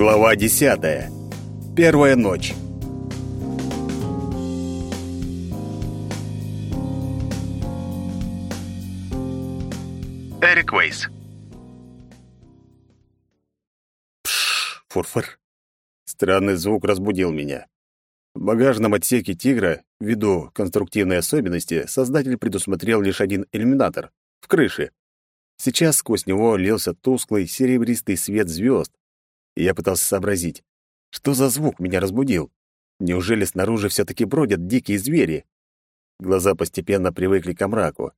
Глава десятая. Первая ночь. Эрик Уэйс. Пш, фурфыр. Странный звук разбудил меня. В багажном отсеке «Тигра», ввиду конструктивной особенности, создатель предусмотрел лишь один иллюминатор — в крыше. Сейчас сквозь него лился тусклый серебристый свет звезд, я пытался сообразить, что за звук меня разбудил. Неужели снаружи все-таки бродят дикие звери? Глаза постепенно привыкли к мраку.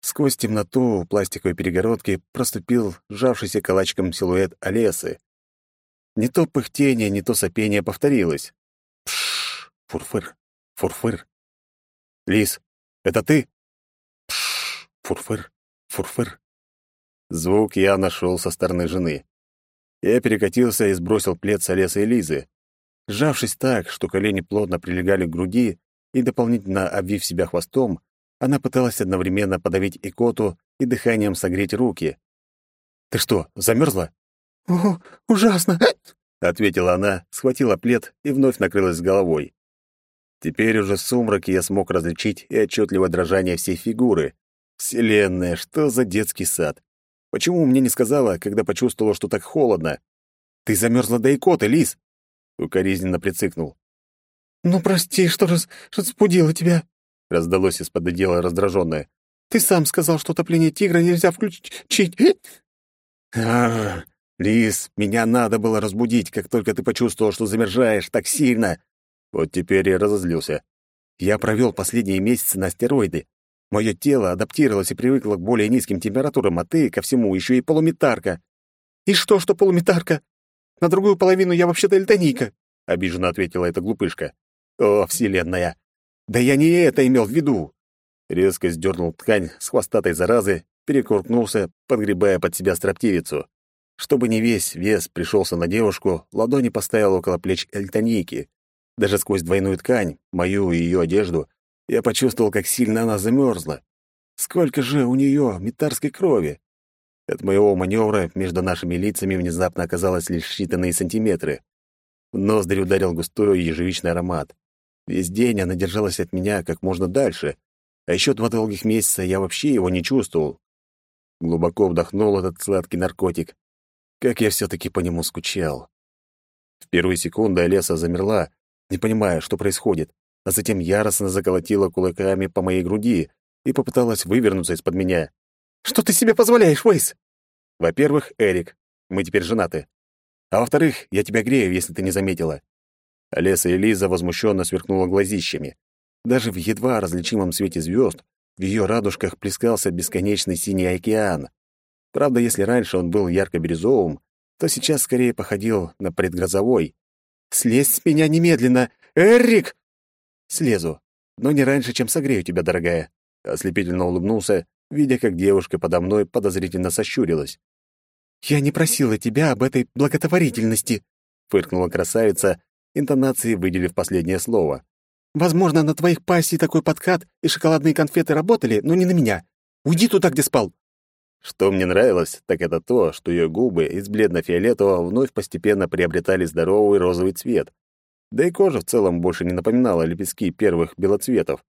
Сквозь темноту пластиковой перегородки проступил сжавшийся калачиком силуэт Олесы. Не то пыхтение, не то сопение повторилось. Пш, фурфыр, фурфыр. Лис, это ты? Пш, фурфыр, фурфыр. Звук я нашел со стороны жены. Я перекатился и сбросил плед с Олеса и Лизы. Сжавшись так, что колени плотно прилегали к груди и дополнительно обвив себя хвостом, она пыталась одновременно подавить икоту и дыханием согреть руки. «Ты что, замерзла?» «О, ужасно!» — ответила она, схватила плед и вновь накрылась головой. Теперь уже в сумраке я смог различить и отчетливо дрожание всей фигуры. Вселенная, что за детский сад? Почему мне не сказала, когда почувствовала, что так холодно? Ты замерзла до икоты, Лис!» Укоризненно прицикнул. «Ну, прости, что раз разбудила тебя», — раздалось из-под одеяла раздраженное. «Ты сам сказал, что топление тигра нельзя включить». «Ах, Лис, меня надо было разбудить, как только ты почувствовал, что замерзаешь так сильно». Вот теперь я разозлился. Я провел последние месяцы на стероиды. Мое тело адаптировалось и привыкло к более низким температурам, а ты, ко всему, еще и полуметарка. И что, что полуметарка? На другую половину я вообще-то эльтонийка, — обиженно ответила эта глупышка. О, вселенная! Да я не это имел в виду! Резко сдернул ткань с хвостатой заразы, перекуркнулся, подгребая под себя строптивицу. Чтобы не весь вес пришелся на девушку, ладони поставил около плеч эльтонийки. Даже сквозь двойную ткань, мою и ее одежду, я почувствовал, как сильно она замерзла. Сколько же у нее метарской крови! От моего маневра между нашими лицами внезапно оказалось лишь считанные сантиметры. В ноздри ударил густой ежевичный аромат. Весь день она держалась от меня как можно дальше, а еще два долгих месяца я вообще его не чувствовал. Глубоко вдохнул этот сладкий наркотик. Как я все-таки по нему скучал. В первые секунды Олеса замерла, не понимая, что происходит а затем яростно заколотила кулаками по моей груди и попыталась вывернуться из-под меня. «Что ты себе позволяешь, Уэйс?» «Во-первых, Эрик, мы теперь женаты. А во-вторых, я тебя грею, если ты не заметила». Олеса и Лиза возмущенно сверкнула глазищами. Даже в едва различимом свете звезд в ее радужках плескался бесконечный синий океан. Правда, если раньше он был ярко-бирюзовым, то сейчас скорее походил на предгрозовой. «Слезь с меня немедленно! Эрик!» Слезу, но не раньше, чем согрею тебя, дорогая. Ослепительно улыбнулся, видя, как девушка подо мной подозрительно сощурилась. «Я не просила тебя об этой благотворительности», — фыркнула красавица, интонацией выделив последнее слово. «Возможно, на твоих пассий такой подкат и шоколадные конфеты работали, но не на меня. Уйди туда, где спал». Что мне нравилось, так это то, что ее губы из бледно-фиолетового вновь постепенно приобретали здоровый розовый цвет, да и кожа в целом больше не напоминала лепестки первых белоцветов.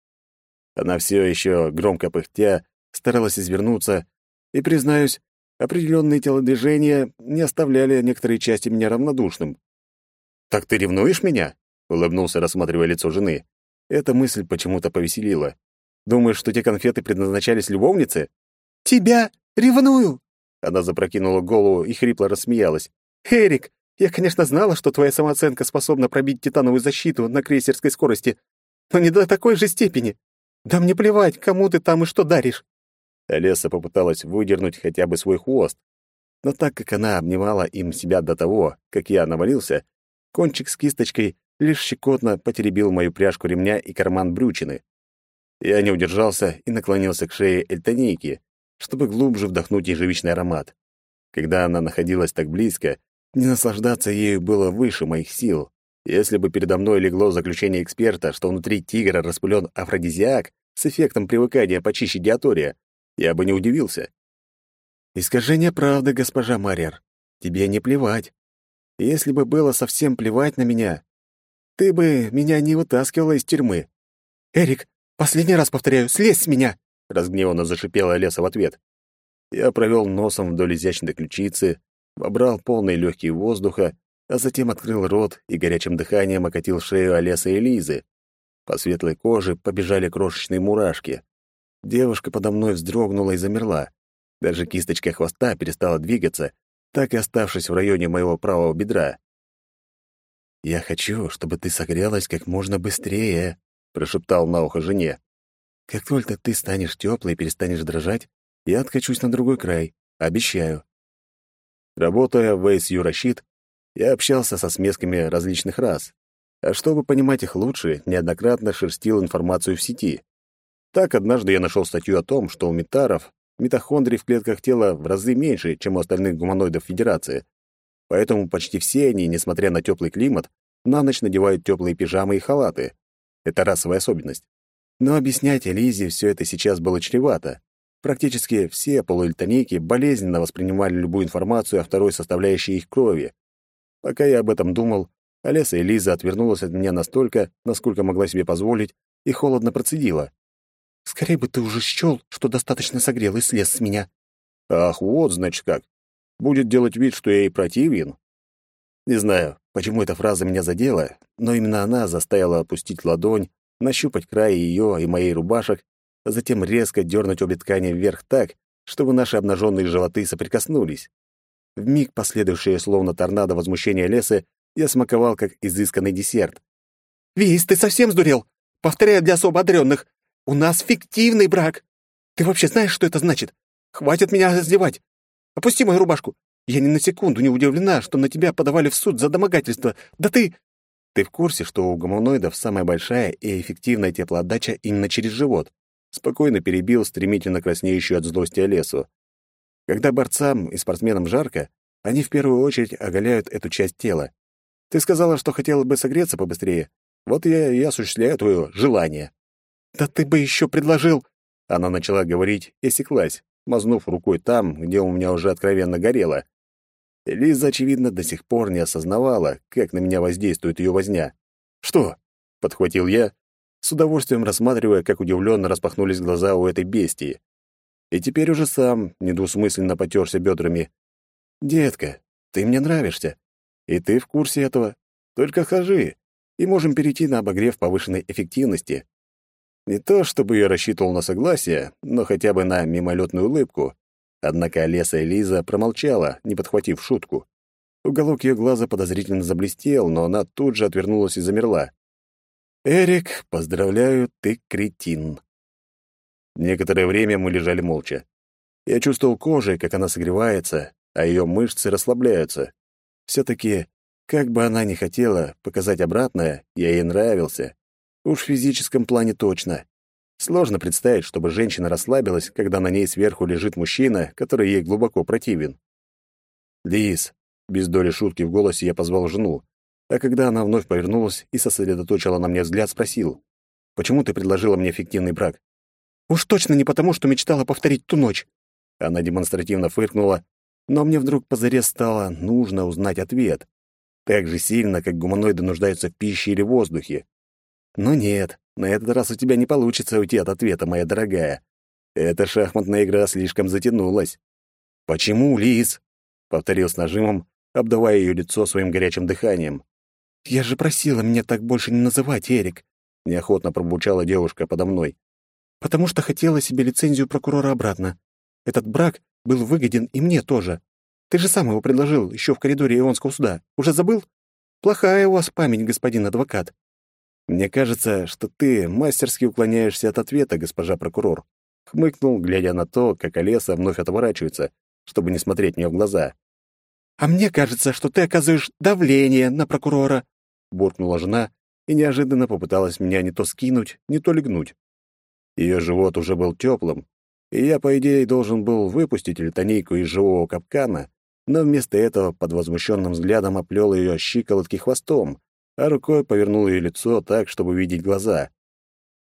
Она все еще, громко пыхтя, старалась извернуться, и, признаюсь, определенные телодвижения не оставляли некоторые части меня равнодушным. «Так ты ревнуешь меня?» — улыбнулся, рассматривая лицо жены. Эта мысль почему-то повеселила. «Думаешь, что те конфеты предназначались любовнице?» «Тебя ревную!» Она запрокинула голову и хрипло рассмеялась. «Эрик, я, конечно, знала, что твоя самооценка способна пробить титановую защиту на крейсерской скорости, но не до такой же степени. Да мне плевать, кому ты там и что даришь. Олеса попыталась выдернуть хотя бы свой хвост, но так как она обнимала им себя до того, как я навалился, кончик с кисточкой лишь щекотно потеребил мою пряжку ремня и карман брючины. Я не удержался и наклонился к шее эльтонейки, чтобы глубже вдохнуть ежевичный аромат. Когда она находилась так близко, не наслаждаться ею было выше моих сил. Если бы передо мной легло заключение эксперта, что внутри тигра распылен афродизиак с эффектом привыкания почище диатория, я бы не удивился. «Искажение правды, госпожа Марьер. Тебе не плевать. Если бы было совсем плевать на меня, ты бы меня не вытаскивала из тюрьмы. Эрик, последний раз повторяю, слезь с меня, разгневанно зашипела Леса в ответ. Я провел носом вдоль изящной ключицы, вобрал полные легкие воздуха, а затем открыл рот и горячим дыханием окатил шею Олеса и Лизы. По светлой коже побежали крошечные мурашки. Девушка подо мной вздрогнула и замерла. Даже кисточка хвоста перестала двигаться, так и оставшись в районе моего правого бедра. «Я хочу, чтобы ты согрелась как можно быстрее», — прошептал на ухо жене. «Как только ты станешь теплой и перестанешь дрожать, я откачусь на другой край. Обещаю». Работая в Юращит, я общался со смесками различных рас, а чтобы понимать их лучше, неоднократно шерстил информацию в сети. Так, однажды я нашел статью о том, что у метаров митохондрий в клетках тела в разы меньше, чем у остальных гуманоидов Федерации. Поэтому почти все они, несмотря на теплый климат, на ночь надевают теплые пижамы и халаты. Это расовая особенность. Но объяснять Элизе все это сейчас было чревато. Практически все полуэльтонейки болезненно воспринимали любую информацию о второй составляющей их крови. Пока я об этом думал, Олеса и Лиза отвернулась от меня настолько, насколько могла себе позволить, и холодно процедила. «Скорее бы ты уже счёл, что достаточно согрел и слез с меня». «Ах, вот, значит, как. Будет делать вид, что я ей противен?» Не знаю, почему эта фраза меня задела, но именно она заставила опустить ладонь, нащупать край ее и моей рубашек, затем резко дернуть обе ткани вверх так, чтобы наши обнаженные животы соприкоснулись. В миг последующее словно торнадо возмущения леса я смаковал как изысканный десерт. «Виз, ты совсем сдурел? Повторяю для особо одаренных. У нас фиктивный брак. Ты вообще знаешь, что это значит? Хватит меня раздевать. Опусти мою рубашку. Я ни на секунду не удивлена, что на тебя подавали в суд за домогательство. Да ты...» «Ты в курсе, что у гуманоидов самая большая и эффективная теплоотдача именно через живот?» Спокойно перебил стремительно краснеющую от злости Олесу. Когда борцам и спортсменам жарко, они в первую очередь оголяют эту часть тела. Ты сказала, что хотела бы согреться побыстрее. Вот я и осуществляю твое желание». «Да ты бы еще предложил...» Она начала говорить и секлась, мазнув рукой там, где у меня уже откровенно горело. Лиза, очевидно, до сих пор не осознавала, как на меня воздействует ее возня. «Что?» — подхватил я, с удовольствием рассматривая, как удивленно распахнулись глаза у этой бестии. И теперь уже сам недвусмысленно потерся бедрами. «Детка, ты мне нравишься. И ты в курсе этого. Только хожи, и можем перейти на обогрев повышенной эффективности. Не то, чтобы я рассчитывал на согласие, но хотя бы на мимолетную улыбку. Однако Леса и Лиза промолчала, не подхватив шутку. Уголок ее глаза подозрительно заблестел, но она тут же отвернулась и замерла. «Эрик, поздравляю, ты кретин». Некоторое время мы лежали молча. Я чувствовал кожей, как она согревается, а ее мышцы расслабляются. Все-таки, как бы она ни хотела показать обратное, я ей нравился. Уж в физическом плане точно. Сложно представить, чтобы женщина расслабилась, когда на ней сверху лежит мужчина, который ей глубоко противен. «Лиз», — без доли шутки в голосе я позвал жену, а когда она вновь повернулась и сосредоточила на мне взгляд, спросил, «Почему ты предложила мне фиктивный брак?» «Уж точно не потому, что мечтала повторить ту ночь». Она демонстративно фыркнула, но мне вдруг позарез стало нужно узнать ответ. Так же сильно, как гуманоиды нуждаются в пище или воздухе. Но нет, на этот раз у тебя не получится уйти от ответа, моя дорогая. Эта шахматная игра слишком затянулась. «Почему, Лиз?» — повторил с нажимом, обдавая ее лицо своим горячим дыханием. «Я же просила меня так больше не называть, Эрик», — неохотно пробурчала девушка подо мной. «Потому что хотела себе лицензию прокурора обратно. Этот брак был выгоден и мне тоже. Ты же сам его предложил еще в коридоре Ионского суда. Уже забыл? Плохая у вас память, господин адвокат. Мне кажется, что ты мастерски уклоняешься от ответа, госпожа прокурор. Хмыкнул, глядя на то, как Олеса вновь отворачивается, чтобы не смотреть мне в глаза. А мне кажется, что ты оказываешь давление на прокурора, буркнула жена и неожиданно попыталась меня не то скинуть, не то легнуть. Ее живот уже был теплым, и я, по идее, должен был выпустить летонейку из живого капкана, но вместо этого под возмущенным взглядом оплел ее щиколотки хвостом, а рукой повернул ее лицо так, чтобы видеть глаза.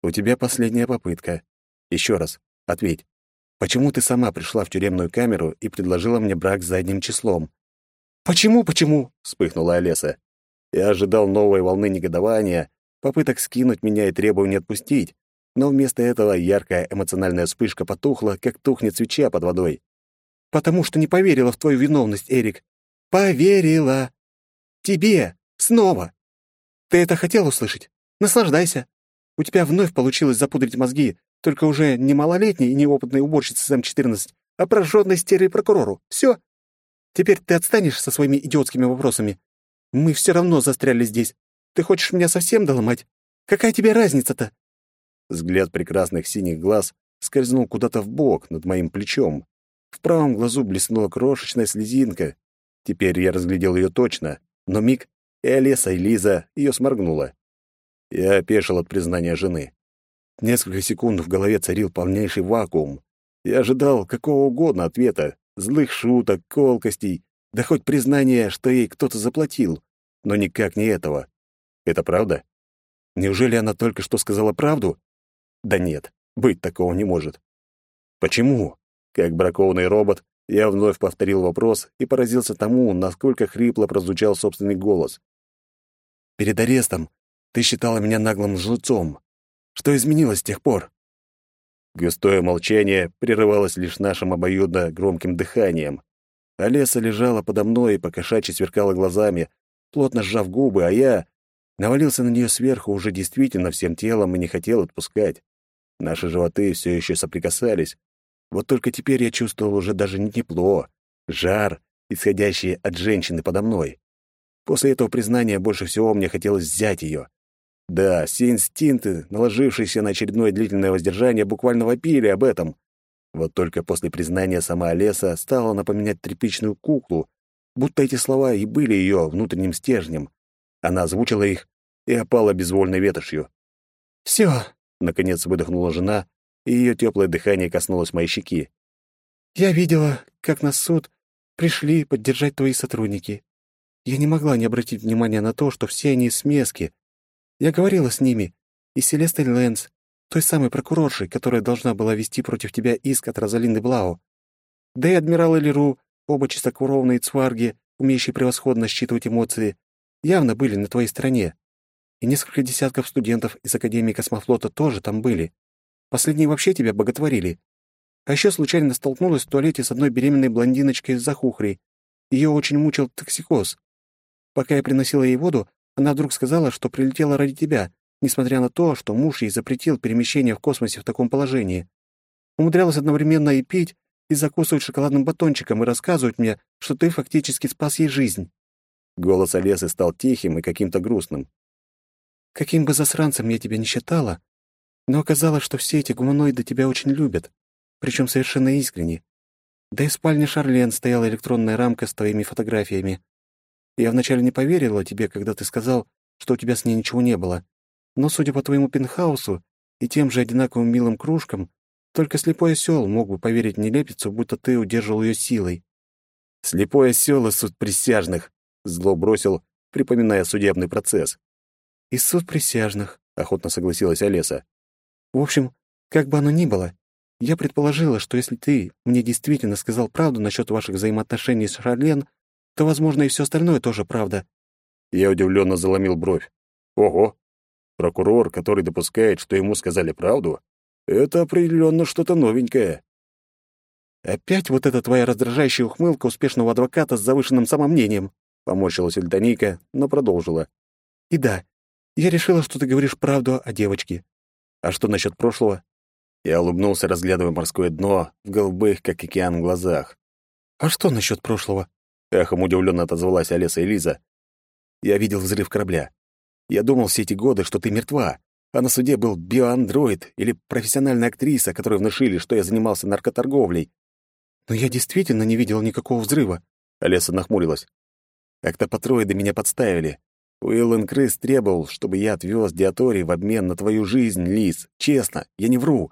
«У тебя последняя попытка. Еще раз, ответь. Почему ты сама пришла в тюремную камеру и предложила мне брак с задним числом?» «Почему, почему?» — вспыхнула Олеса. Я ожидал новой волны негодования, попыток скинуть меня и требований отпустить, но вместо этого яркая эмоциональная вспышка потухла, как тухнет свеча под водой. «Потому что не поверила в твою виновность, Эрик. Поверила. Тебе. Снова. Ты это хотел услышать? Наслаждайся. У тебя вновь получилось запудрить мозги, только уже не малолетней и неопытной уборщице с М-14, а прожженной стерой прокурору. Все. Теперь ты отстанешь со своими идиотскими вопросами. Мы все равно застряли здесь. Ты хочешь меня совсем доломать? Какая тебе разница-то?» Взгляд прекрасных синих глаз скользнул куда-то в бок над моим плечом. В правом глазу блеснула крошечная слезинка. Теперь я разглядел ее точно, но миг, и Олеса, и Лиза ее сморгнула. Я опешил от признания жены. Несколько секунд в голове царил полнейший вакуум. Я ожидал какого угодно ответа, злых шуток, колкостей, да хоть признания, что ей кто-то заплатил, но никак не этого. Это правда? Неужели она только что сказала правду? Да нет, быть такого не может. Почему? Как бракованный робот, я вновь повторил вопрос и поразился тому, насколько хрипло прозвучал собственный голос. Перед арестом ты считала меня наглым жлецом. Что изменилось с тех пор? Густое молчание прерывалось лишь нашим обоюдно громким дыханием. Олеса лежала подо мной и покошачьи сверкала глазами, плотно сжав губы, а я навалился на нее сверху уже действительно всем телом и не хотел отпускать. Наши животы все еще соприкасались. Вот только теперь я чувствовал уже даже не тепло, жар, исходящий от женщины подо мной. После этого признания больше всего мне хотелось взять ее, да, все инстинкты, наложившиеся на очередное длительное воздержание, буквально вопили об этом. Вот только после признания сама Олеса стала напоминать тряпичную куклу, будто эти слова и были ее внутренним стержнем. Она озвучила их и опала безвольной ветошью. «Все», — наконец выдохнула жена, и ее теплое дыхание коснулось моей щеки. «Я видела, как на суд пришли поддержать твои сотрудники. Я не могла не обратить внимания на то, что все они смески, я говорила с ними, и Селестой Лэнс, той самой прокуроршей, которая должна была вести против тебя иск от Розалинды Блау. Да и адмирал Элиру, оба чистокровные цварги, умеющие превосходно считывать эмоции, явно были на твоей стороне. И несколько десятков студентов из Академии космофлота тоже там были. Последние вообще тебя боготворили. А еще случайно столкнулась в туалете с одной беременной блондиночкой с захухрей. Ее очень мучил токсикоз. Пока я приносила ей воду, она вдруг сказала, что прилетела ради тебя, несмотря на то, что муж ей запретил перемещение в космосе в таком положении. Умудрялась одновременно и пить, и закусывать шоколадным батончиком, и рассказывать мне, что ты фактически спас ей жизнь». Голос Олесы стал тихим и каким-то грустным. «Каким бы засранцем я тебя не считала, но оказалось, что все эти гуманоиды тебя очень любят, причем совершенно искренне. Да и в спальне Шарлен стояла электронная рамка с твоими фотографиями. Я вначале не поверила тебе, когда ты сказал, что у тебя с ней ничего не было. Но, судя по твоему пентхаусу и тем же одинаковым милым кружкам, только слепой осел мог бы поверить нелепицу, будто ты удерживал ее силой. «Слепой осел из суд присяжных», — зло бросил, припоминая судебный процесс. «Из суд присяжных», — охотно согласилась Олеса. «В общем, как бы оно ни было, я предположила, что если ты мне действительно сказал правду насчет ваших взаимоотношений с Шарлен, то, возможно, и все остальное тоже правда». Я удивленно заломил бровь. «Ого! Прокурор, который допускает, что ему сказали правду, это определенно что-то новенькое». «Опять вот эта твоя раздражающая ухмылка успешного адвоката с завышенным самомнением», — поморщилась Эльтоника, но продолжила. «И да, я решила, что ты говоришь правду о девочке. А что насчет прошлого?» Я улыбнулся, разглядывая морское дно в голубых, как океан, глазах. «А что насчет прошлого?» Эхом удивленно отозвалась Олеса и Лиза. «Я видел взрыв корабля. Я думал все эти годы, что ты мертва, а на суде был биоандроид или профессиональная актриса, которой внушили, что я занимался наркоторговлей». «Но я действительно не видел никакого взрыва», — Олеса нахмурилась. «Октопатроиды меня подставили. Уиллен Крыс требовал, чтобы я отвез Диаторий в обмен на твою жизнь, Лиз. Честно, я не вру.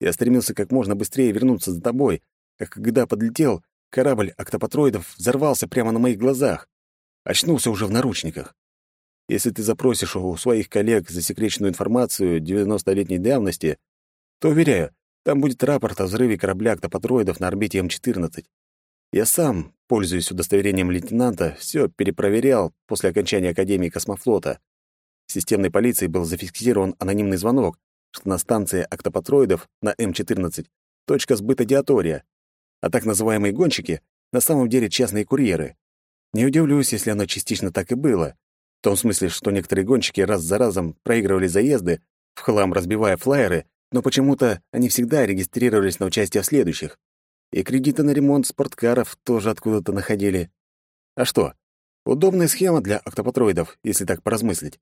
Я стремился как можно быстрее вернуться за тобой, а когда подлетел, Корабль октопатроидов взорвался прямо на моих глазах. Очнулся уже в наручниках. Если ты запросишь у своих коллег засекреченную информацию 90-летней давности, то, уверяю, там будет рапорт о взрыве корабля октопатроидов на орбите М-14. Я сам, пользуясь удостоверением лейтенанта, все перепроверял после окончания Академии космофлота. В системной полиции был зафиксирован анонимный звонок, что на станции октопатроидов на М-14 точка сбыта диатория, а так называемые гонщики на самом деле частные курьеры. Не удивлюсь, если оно частично так и было. Том смысле, что некоторые гонщики раз за разом проигрывали заезды, в хлам разбивая флайеры, но почему-то они всегда регистрировались на участие в следующих. И кредиты на ремонт спорткаров тоже откуда-то находили. А что? Удобная схема для октопатроидов, если так поразмыслить.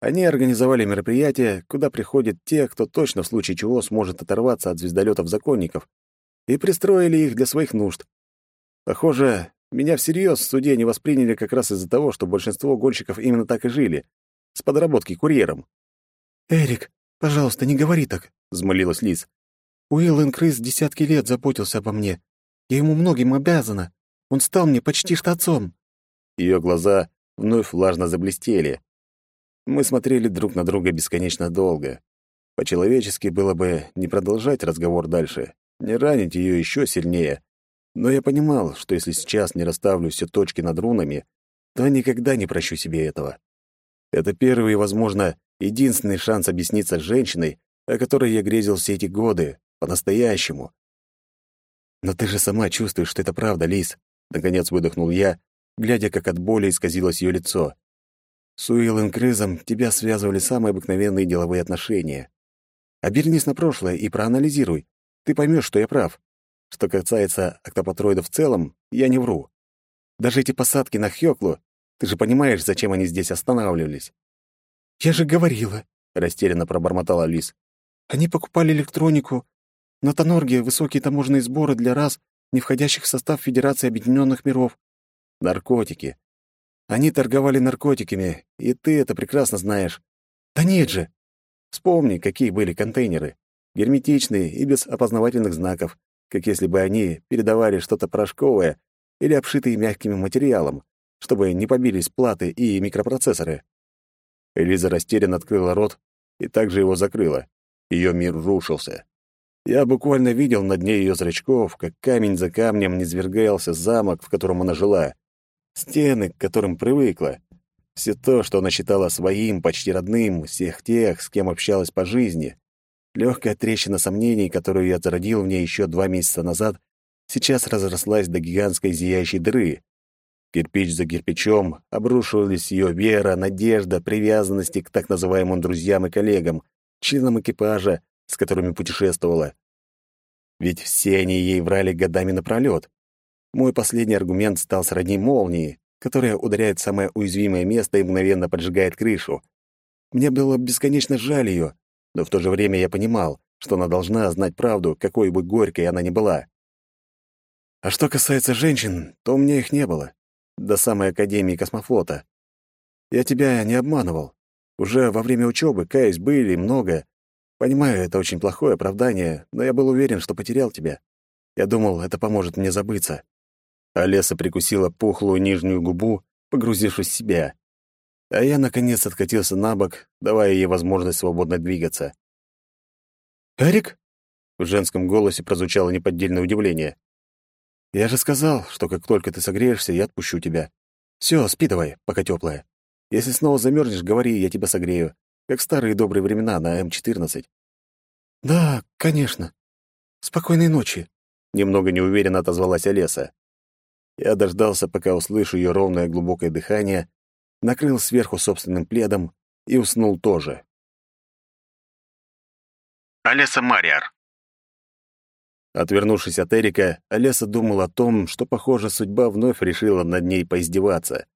Они организовали мероприятие, куда приходят те, кто точно в случае чего сможет оторваться от звездолетов законников, и пристроили их для своих нужд. Похоже, меня всерьез в суде не восприняли как раз из-за того, что большинство гонщиков именно так и жили, с подработки курьером. «Эрик, пожалуйста, не говори так», — взмолилась Лиз. «Уиллен Крыс десятки лет заботился обо мне. Я ему многим обязана. Он стал мне почти что отцом». Ее глаза вновь влажно заблестели. Мы смотрели друг на друга бесконечно долго. По-человечески было бы не продолжать разговор дальше, не ранить ее еще сильнее. Но я понимал, что если сейчас не расставлю все точки над рунами, то никогда не прощу себе этого. Это первый и, возможно, единственный шанс объясниться с женщиной, о которой я грезил все эти годы, по-настоящему. «Но ты же сама чувствуешь, что это правда, Лис», — наконец выдохнул я, глядя, как от боли исказилось ее лицо. С Уиллом Крызом тебя связывали самые обыкновенные деловые отношения. Обернись на прошлое и проанализируй. Ты поймешь, что я прав. Что касается октопатроидов в целом, я не вру. Даже эти посадки на Хёклу, ты же понимаешь, зачем они здесь останавливались. «Я же говорила», — растерянно пробормотала Лис. «Они покупали электронику. На Тонорге высокие таможенные сборы для раз, не входящих в состав Федерации Объединенных Миров. Наркотики. Они торговали наркотиками, и ты это прекрасно знаешь. Да нет же. Вспомни, какие были контейнеры. Герметичные и без опознавательных знаков, как если бы они передавали что-то порошковое или обшитые мягким материалом, чтобы не побились платы и микропроцессоры. Элиза растерянно открыла рот и также его закрыла. Ее мир рушился. Я буквально видел на дне ее зрачков, как камень за камнем низвергался замок, в котором она жила стены, к которым привыкла. Все то, что она считала своим, почти родным, всех тех, с кем общалась по жизни. Легкая трещина сомнений, которую я зародил в ней еще два месяца назад, сейчас разрослась до гигантской зияющей дыры. Кирпич за кирпичом обрушивались ее вера, надежда, привязанности к так называемым друзьям и коллегам, членам экипажа, с которыми путешествовала. Ведь все они ей врали годами напролёт. Мой последний аргумент стал сродни молнии, которая ударяет в самое уязвимое место и мгновенно поджигает крышу. Мне было бесконечно жаль ее, но в то же время я понимал, что она должна знать правду, какой бы горькой она ни была. А что касается женщин, то у меня их не было. До самой Академии космофлота. Я тебя не обманывал. Уже во время учебы, каюсь, были много. Понимаю, это очень плохое оправдание, но я был уверен, что потерял тебя. Я думал, это поможет мне забыться. Олеса прикусила пухлую нижнюю губу, погрузившись в себя. А я, наконец, откатился на бок, давая ей возможность свободно двигаться. «Эрик?» — в женском голосе прозвучало неподдельное удивление. «Я же сказал, что как только ты согреешься, я отпущу тебя. Все, спи давай, пока теплая. Если снова замерзнешь, говори, я тебя согрею, как старые добрые времена на М-14». «Да, конечно. Спокойной ночи», — немного неуверенно отозвалась Олеса. Я дождался, пока услышу ее ровное глубокое дыхание, накрыл сверху собственным пледом и уснул тоже. Олеса Мариар Отвернувшись от Эрика, Олеса думал о том, что, похоже, судьба вновь решила над ней поиздеваться.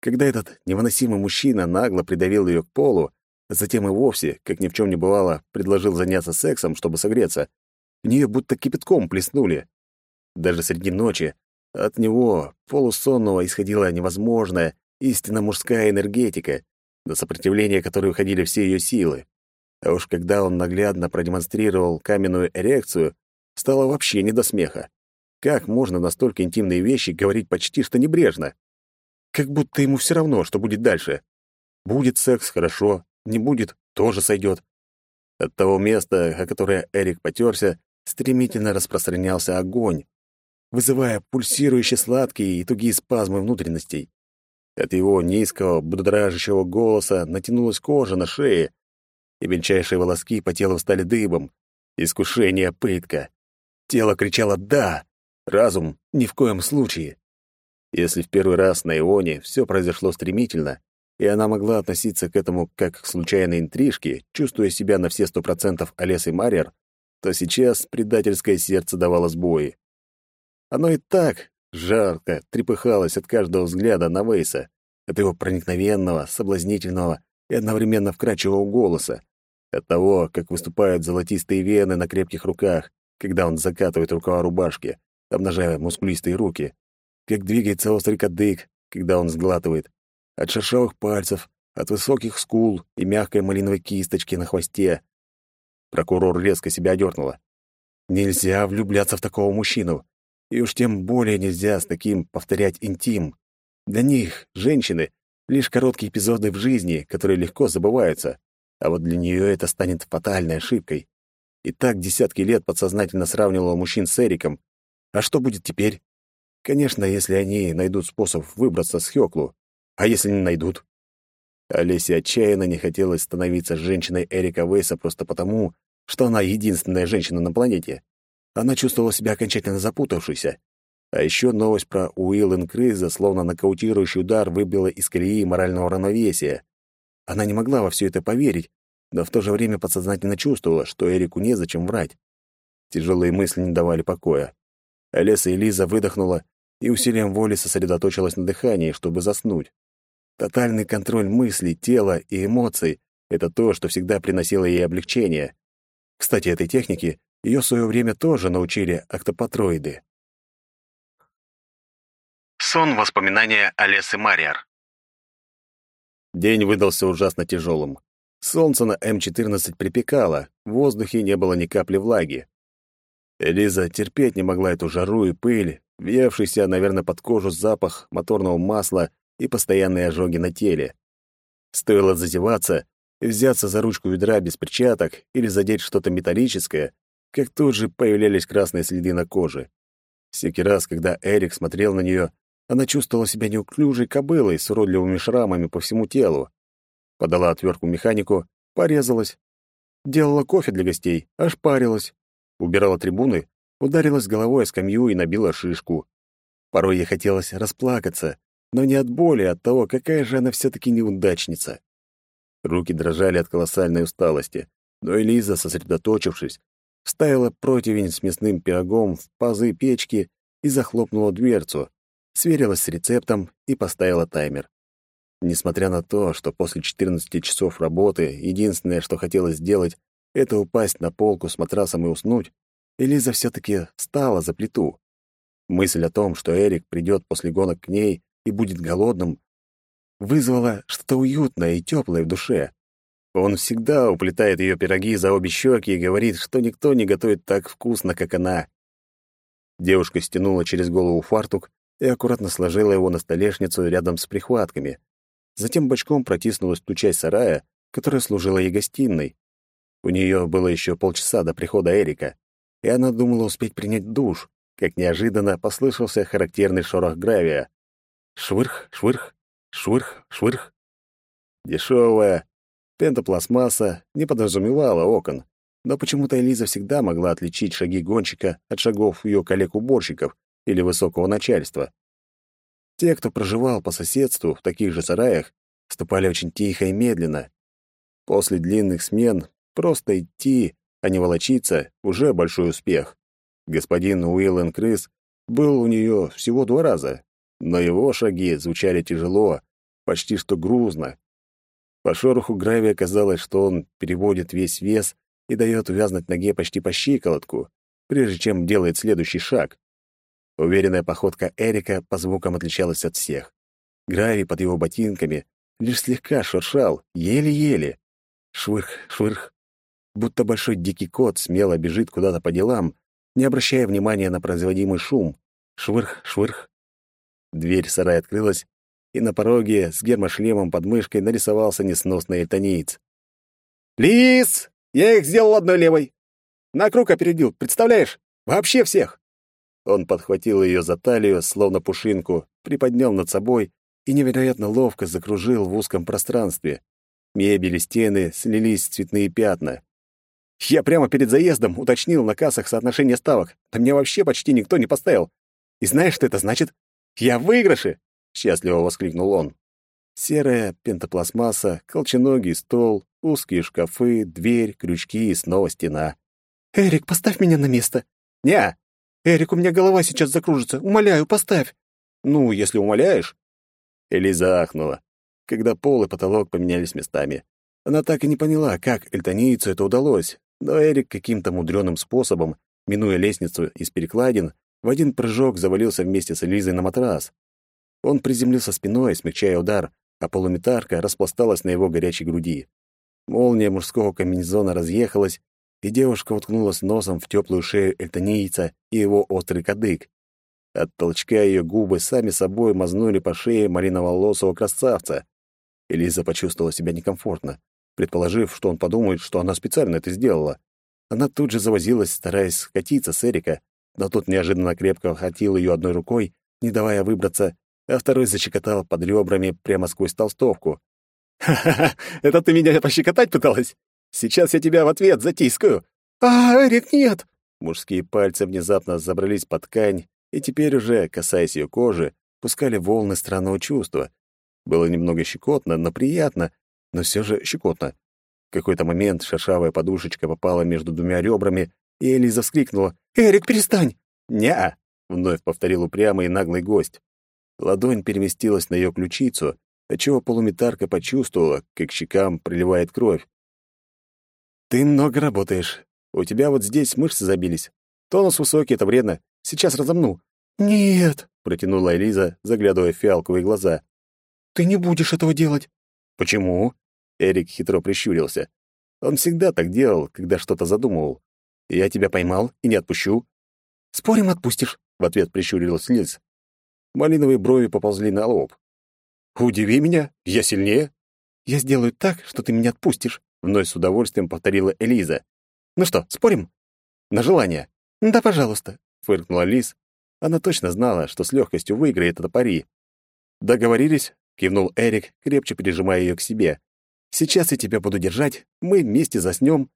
Когда этот невыносимый мужчина нагло придавил ее к полу, а затем и вовсе, как ни в чем не бывало, предложил заняться сексом, чтобы согреться, в нее будто кипятком плеснули. Даже среди ночи, от него, полусонного, исходила невозможная, истинно мужская энергетика, до сопротивления которой уходили все ее силы. А уж когда он наглядно продемонстрировал каменную эрекцию, стало вообще не до смеха. Как можно настолько интимные вещи говорить почти что небрежно? Как будто ему все равно, что будет дальше. Будет секс — хорошо, не будет — тоже сойдет. От того места, о которое Эрик потерся, стремительно распространялся огонь, вызывая пульсирующие сладкие и тугие спазмы внутренностей. От его низкого, будоражащего голоса натянулась кожа на шее, и мельчайшие волоски по телу стали дыбом. Искушение, пытка. Тело кричало «да», разум — ни в коем случае. Если в первый раз на Ионе все произошло стремительно, и она могла относиться к этому как к случайной интрижке, чувствуя себя на все сто процентов Олесой Марьер, то сейчас предательское сердце давало сбои. Оно и так жарко трепыхалось от каждого взгляда на Вейса, от его проникновенного, соблазнительного и одновременно вкрадчивого голоса, от того, как выступают золотистые вены на крепких руках, когда он закатывает рукава рубашки, обнажая мускулистые руки, как двигается острый кадык, когда он сглатывает, от шершавых пальцев, от высоких скул и мягкой малиновой кисточки на хвосте. Прокурор резко себя одернула. Нельзя влюбляться в такого мужчину. И уж тем более нельзя с таким повторять интим. Для них, женщины, лишь короткие эпизоды в жизни, которые легко забываются. А вот для нее это станет фатальной ошибкой. И так десятки лет подсознательно сравнивала мужчин с Эриком. А что будет теперь? Конечно, если они найдут способ выбраться с Хёклу. А если не найдут? Олесе отчаянно не хотелось становиться женщиной Эрика Вейса просто потому, что она единственная женщина на планете. Она чувствовала себя окончательно запутавшейся. А еще новость про Уиллен Криза, словно нокаутирующий удар, выбила из колеи морального равновесия. Она не могла во все это поверить, но в то же время подсознательно чувствовала, что Эрику незачем врать. Тяжелые мысли не давали покоя. Олеса и Лиза выдохнула и усилием воли сосредоточилась на дыхании, чтобы заснуть. Тотальный контроль мыслей, тела и эмоций — это то, что всегда приносило ей облегчение. Кстати, этой технике ее в свое время тоже научили октопатроиды. Сон воспоминания Олесы Мариар. День выдался ужасно тяжелым. Солнце на М-14 припекало, в воздухе не было ни капли влаги. Элиза терпеть не могла эту жару и пыль, въевшийся, наверное, под кожу запах моторного масла и постоянные ожоги на теле. Стоило зазеваться и взяться за ручку ведра без перчаток или задеть что-то металлическое, как тут же появлялись красные следы на коже. Всякий раз, когда Эрик смотрел на нее, она чувствовала себя неуклюжей кобылой с уродливыми шрамами по всему телу. Подала отвертку механику, порезалась. Делала кофе для гостей, аж парилась. Убирала трибуны, ударилась головой о скамью и набила шишку. Порой ей хотелось расплакаться, но не от боли, а от того, какая же она все-таки неудачница. Руки дрожали от колоссальной усталости, но Элиза, сосредоточившись, вставила противень с мясным пирогом в пазы печки и захлопнула дверцу, сверилась с рецептом и поставила таймер. Несмотря на то, что после 14 часов работы единственное, что хотелось сделать, это упасть на полку с матрасом и уснуть, Элиза все-таки встала за плиту. Мысль о том, что Эрик придет после гонок к ней и будет голодным, вызвала что-то уютное и теплое в душе. Он всегда уплетает ее пироги за обе щеки и говорит, что никто не готовит так вкусно, как она. Девушка стянула через голову фартук и аккуратно сложила его на столешницу рядом с прихватками. Затем бочком протиснулась в ту часть сарая, которая служила ей гостиной. У нее было еще полчаса до прихода Эрика, и она думала успеть принять душ, как неожиданно послышался характерный шорох гравия. Швырх, швырх, швырх, швырх. Дешевая пентопластмасса не подразумевала окон, но почему-то Элиза всегда могла отличить шаги гонщика от шагов ее коллег-уборщиков или высокого начальства. Те, кто проживал по соседству в таких же сараях, ступали очень тихо и медленно. После длинных смен просто идти, а не волочиться — уже большой успех. Господин Уиллен Крыс был у нее всего два раза, но его шаги звучали тяжело, почти что грузно. По шороху гравия казалось, что он переводит весь вес и дает увязнуть ноге почти по щиколотку, прежде чем делает следующий шаг. Уверенная походка Эрика по звукам отличалась от всех. Гравий под его ботинками лишь слегка шуршал, еле-еле. Швырх, швырх. Будто большой дикий кот смело бежит куда-то по делам, не обращая внимания на производимый шум. Швырх, швырх. Дверь сарая открылась, и на пороге с гермошлемом под мышкой нарисовался несносный эльтониец. «Лис! Я их сделал одной левой! На круг опередил, представляешь? Вообще всех!» Он подхватил ее за талию, словно пушинку, приподнял над собой и невероятно ловко закружил в узком пространстве. Мебель и стены слились в цветные пятна. Я прямо перед заездом уточнил на кассах соотношение ставок. На меня вообще почти никто не поставил. И знаешь, что это значит? Я в выигрыше!» — счастливо воскликнул он. Серая пентопластмасса, колченогий стол, узкие шкафы, дверь, крючки и снова стена. «Эрик, поставь меня на место!» «Не!» «Эрик, у меня голова сейчас закружится. Умоляю, поставь!» «Ну, если умоляешь...» Элиза ахнула, когда пол и потолок поменялись местами. Она так и не поняла, как эльтонийцу это удалось, но Эрик каким-то мудреным способом, минуя лестницу из перекладин, в один прыжок завалился вместе с Элизой на матрас. Он приземлился спиной, смягчая удар, а полуметарка распласталась на его горячей груди. Молния мужского комбинезона разъехалась, и девушка уткнулась носом в теплую шею эльтонийца и его острый кадык. От толчка ее губы сами собой мазнули по шее малиноволосого красавца. Элиза почувствовала себя некомфортно, предположив, что он подумает, что она специально это сделала. Она тут же завозилась, стараясь скатиться с Эрика, но тот неожиданно крепко охватил ее одной рукой, не давая выбраться, а второй зачекотал под ребрами прямо сквозь толстовку. «Ха-ха-ха! Это ты меня пощекотать пыталась? Сейчас я тебя в ответ затискаю!» «А, Эрик, нет!» Мужские пальцы внезапно забрались под ткань, и теперь уже, касаясь ее кожи, пускали волны странного чувства. Было немного щекотно, но приятно, но все же щекотно. В какой-то момент шершавая подушечка попала между двумя ребрами, и Элиза вскрикнула. «Эрик, перестань!» «Не-а!» — вновь повторил упрямый и наглый гость. Ладонь переместилась на ее ключицу, отчего полуметарка почувствовала, как щекам приливает кровь. «Ты много работаешь. У тебя вот здесь мышцы забились. Тонус высокий, это вредно. Сейчас разомну». «Нет», — протянула Элиза, заглядывая в фиалковые глаза. «Ты не будешь этого делать». «Почему?» — Эрик хитро прищурился. Он всегда так делал, когда что-то задумывал. «Я тебя поймал и не отпущу». «Спорим, отпустишь?» — в ответ прищурилась Лиз. Малиновые брови поползли на лоб. «Удиви меня, я сильнее». «Я сделаю так, что ты меня отпустишь», — вновь с удовольствием повторила Элиза. «Ну что, спорим?» «На желание». «Да, пожалуйста», — фыркнула Лиз. Она точно знала, что с легкостью выиграет это пари. «Договорились?» — кивнул Эрик, крепче прижимая ее к себе. «Сейчас я тебя буду держать, мы вместе заснем».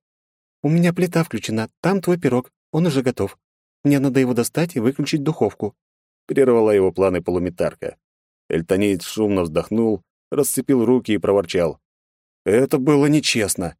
«У меня плита включена, там твой пирог, он уже готов. Мне надо его достать и выключить духовку» прервала его планы полуметарка. Эльтонеец шумно вздохнул, расцепил руки и проворчал. «Это было нечестно».